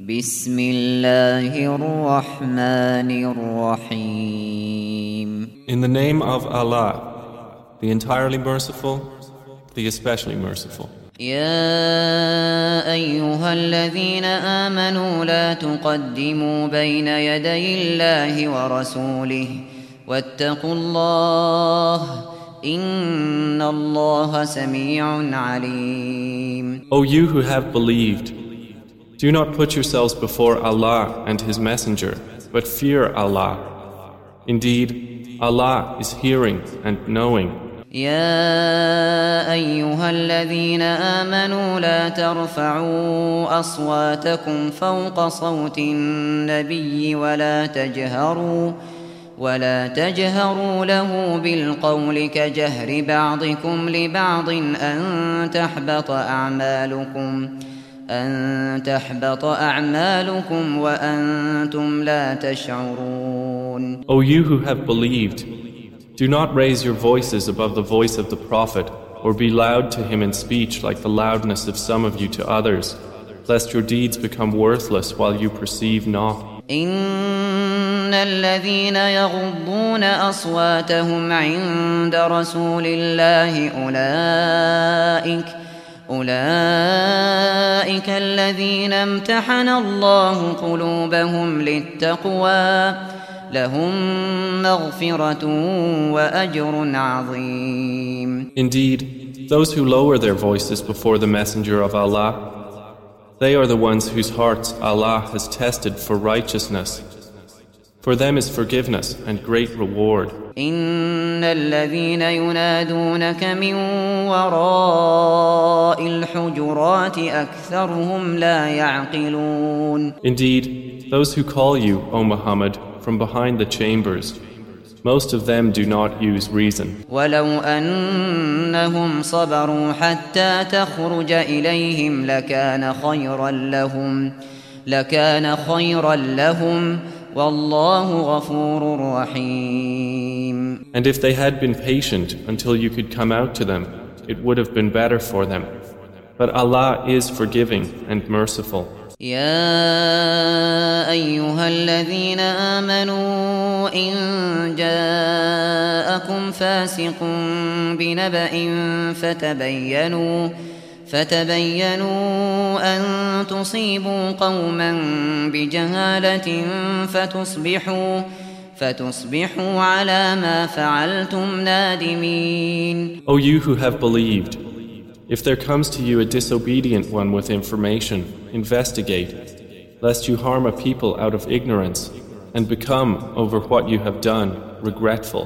بسم الله الرحمن الرحيم In the name of Allah, the entirely merciful, the especially merciful. يا أيها الذين آمنوا لا تقدموا بين يدي الله ورسوله واتقوا الله إن الله سميع عليم O you who have believed, do not put yourselves before Allah and His Messenger, but fear Allah. Indeed, Allah is hearing and knowing. يا أيها الذين آمنوا لا ترفعوا أصواتكم فوق صوت النبي ولا تجهروا ولا تجهروا له بالقول كجهر بعضكم لبعض أن تحبط أعمالكم أن تحبط أعمالكم وأنتم لا تشعرون O you who have believed, do not raise your voices above the voice of the Prophet, or be loud to him in speech like the loudness of some of you to others, lest your deeds become worthless while you perceive not. إن الذين يغضون أصواتهم عند رسول الله أولئك أولئك الذين امتحن الله قلوبهم للتقوى لهم مغفرة وأجر عظيم Indeed, those who lower their voices before the Messenger of Allah, they are the ones whose hearts Allah has tested for righteousness. For them is forgiveness and great reward. إن الذين ينادونك من وراء الحجرات أكثرهم لا يعقلون Indeed, those who call you, O Muhammad, from behind the chambers, most of them do not use reason. ولو أنهم صبروا حتى تخرج إليهم لكان خيرا لهم لكان خيرا لهم والله غفور رحيم And if they had been patient until you could come out to them, it would have been better for them. But Allah is forgiving and merciful. يا أيها الذين آمنوا إن جاءكم فاسق بنبأ فتبينوا فتبينوا أن تصيبوا قوما بجهالة فتصبحوا فتصبحوا على ما فعلتم نادمين O you who have believed, if there comes to you a disobedient one with information, investigate, lest you harm a people out of ignorance and become, over what you have done, regretful.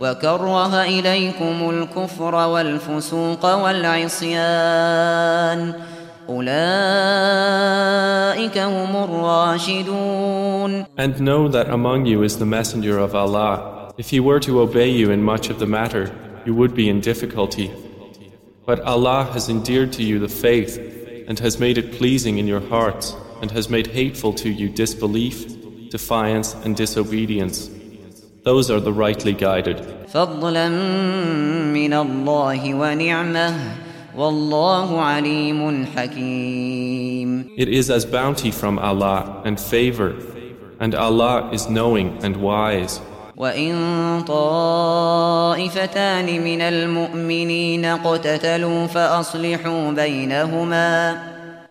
وكره إليكم الكفر والفسوق والعصيان أولئك هم الراشدون And know that among you is the Messenger of Allah. If he were to obey you in much of the matter, you would be in difficulty. But Allah has endeared to you the faith and has made it pleasing in your hearts and has made hateful to you disbelief, defiance, and disobedience. Those are the rightly guided. فضلا من الله ونعمه والله عليم حكيم It is as bounty from Allah and favor, and Allah is knowing and wise. وإن طائفتان من المؤمنين اقتتلوا فأصلحوا بينهما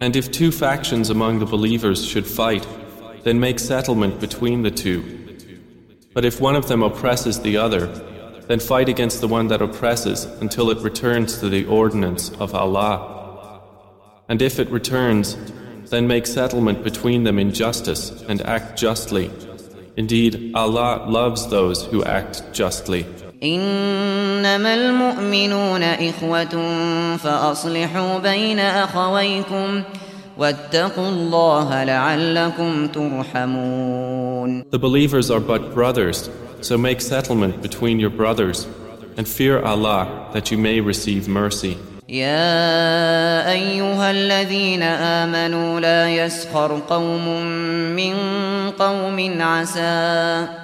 And if two factions among the believers should fight, then make settlement between the two. But if one of them oppresses the other, then fight against the one that oppresses until it returns to the ordinance of Allah. And if it returns, then make settlement between them in justice and act justly. Indeed, Allah loves those who act justly. إنما المؤمنون إخوة فأصلحوا بين أخويكم واتقوا الله لعلكم ترحمون The believers are but brothers, so make settlement between your brothers and fear Allah that you may receive mercy. يا أيها الذين آمنوا لا يسخر قوم من قوم عسى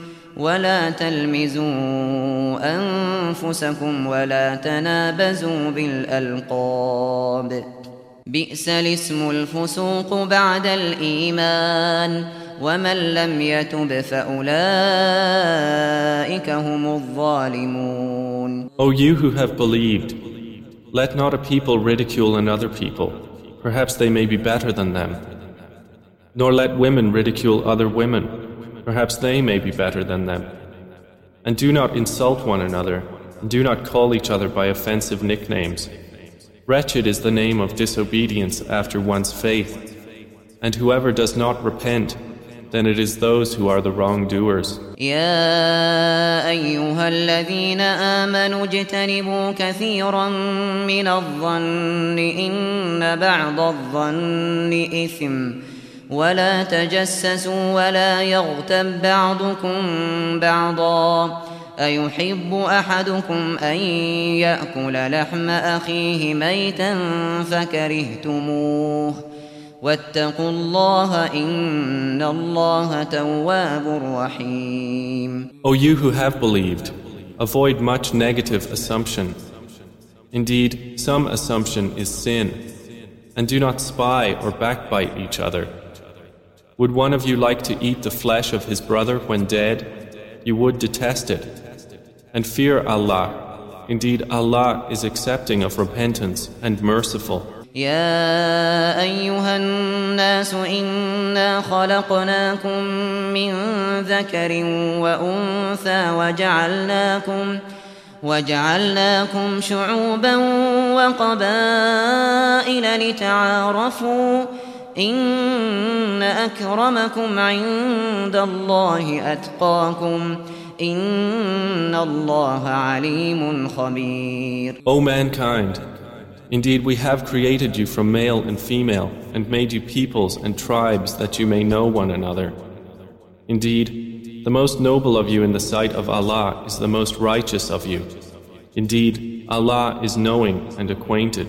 ولا تلمزوا أنفسكم ولا تنابزوا بالألقاب بئس الاسم الفسوق بعد الإيمان ومن لم يتب فأولئك هم الظالمون O you who have believed, let not a people ridicule another people. Perhaps they may be better than them. Nor let women ridicule other women. Perhaps they may be better than them. And do not insult one another, and do not call each other by offensive nicknames. Wretched is the name of disobedience after one's faith. And whoever does not repent, then it is those who are the wrongdoers. يا أيها الذين آمنوا اجتنبوا كثيرا من الظن إن بعض الظن إثم ولا تجسسوا ولا يغتب بعضكم بعضا أيحب أحدكم أن يأكل لحم أخيه ميتا فكرهتموه واتقوا الله إن الله تواب رحيم O you who have believed, avoid much negative assumption. Indeed, some assumption is sin, and do not spy or backbite each other. Would one of you like to eat the flesh of his brother when dead? You would detest it. And fear Allah. Indeed, Allah is accepting of repentance and merciful. يا أيها الناس إنا خلقناكم من ذكر وأنثى وجعلناكم وجعلناكم شعوبا وقبائل لتعارفوا إن أكرمكم عند الله أتقاكم إن الله عليم خبير O mankind, indeed we have created you from male and female and made you peoples and tribes that you may know one another. Indeed, the most noble of you in the sight of Allah is the most righteous of you. Indeed, Allah is knowing and acquainted.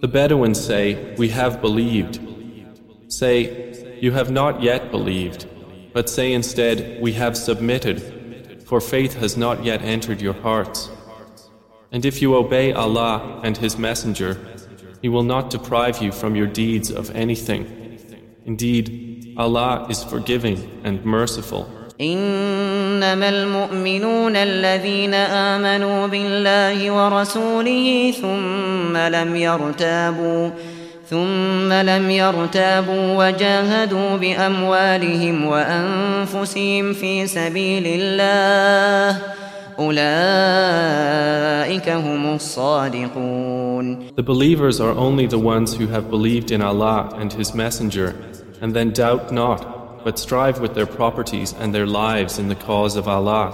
The Bedouins say, We have believed. Say, You have not yet believed, but say instead, We have submitted, for faith has not yet entered your hearts. And if you obey Allah and His Messenger, He will not deprive you from your deeds of anything. Indeed, Allah is forgiving and merciful. إنما المؤمنون الذين آمنوا بالله ورسوله ثم لم يرتابوا ثم لم يرتابوا وجاهدوا بأموالهم وأنفسهم في سبيل الله أولئك هم الصادقون. The believers are only the ones who have believed in Allah and His Messenger, and then doubt not, but strive with their properties and their lives in the cause of Allah.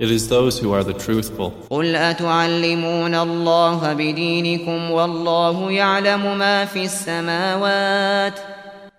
It is those who are the truthful. قل أتعلمون الله بدينكم والله يعلم ما في السماوات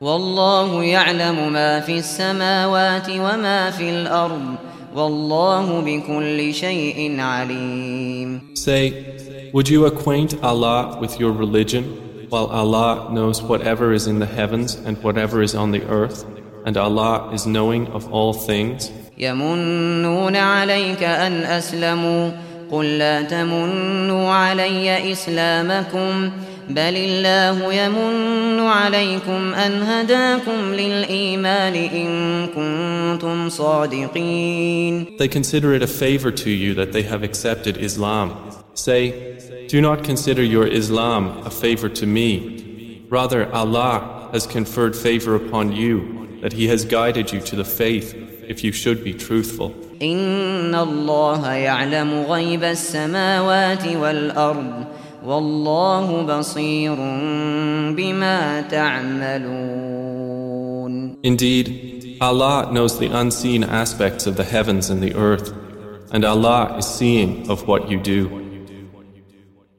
والله يعلم ما في السماوات وما في الأرض والله بكل شيء عليم Say, would you acquaint Allah with your religion while Allah knows whatever is in the heavens and whatever is on the earth and Allah is knowing of all things? يمنون عليك أن أسلموا قل لا تمنوا علي إسلامكم بل الله يمن عليكم أن هداكم للإيمان إن كنتم صادقين They consider it a favor to you that they have accepted Islam. Say, do not consider your Islam a favor to me. Rather, Allah has conferred favor upon you, that He has guided you to the faith if you should be truthful. إن الله يعلم غيب السماوات والأرض والله بصير بما تعملون Indeed, Allah knows the unseen aspects of the heavens and the earth, and Allah is seeing of what you do.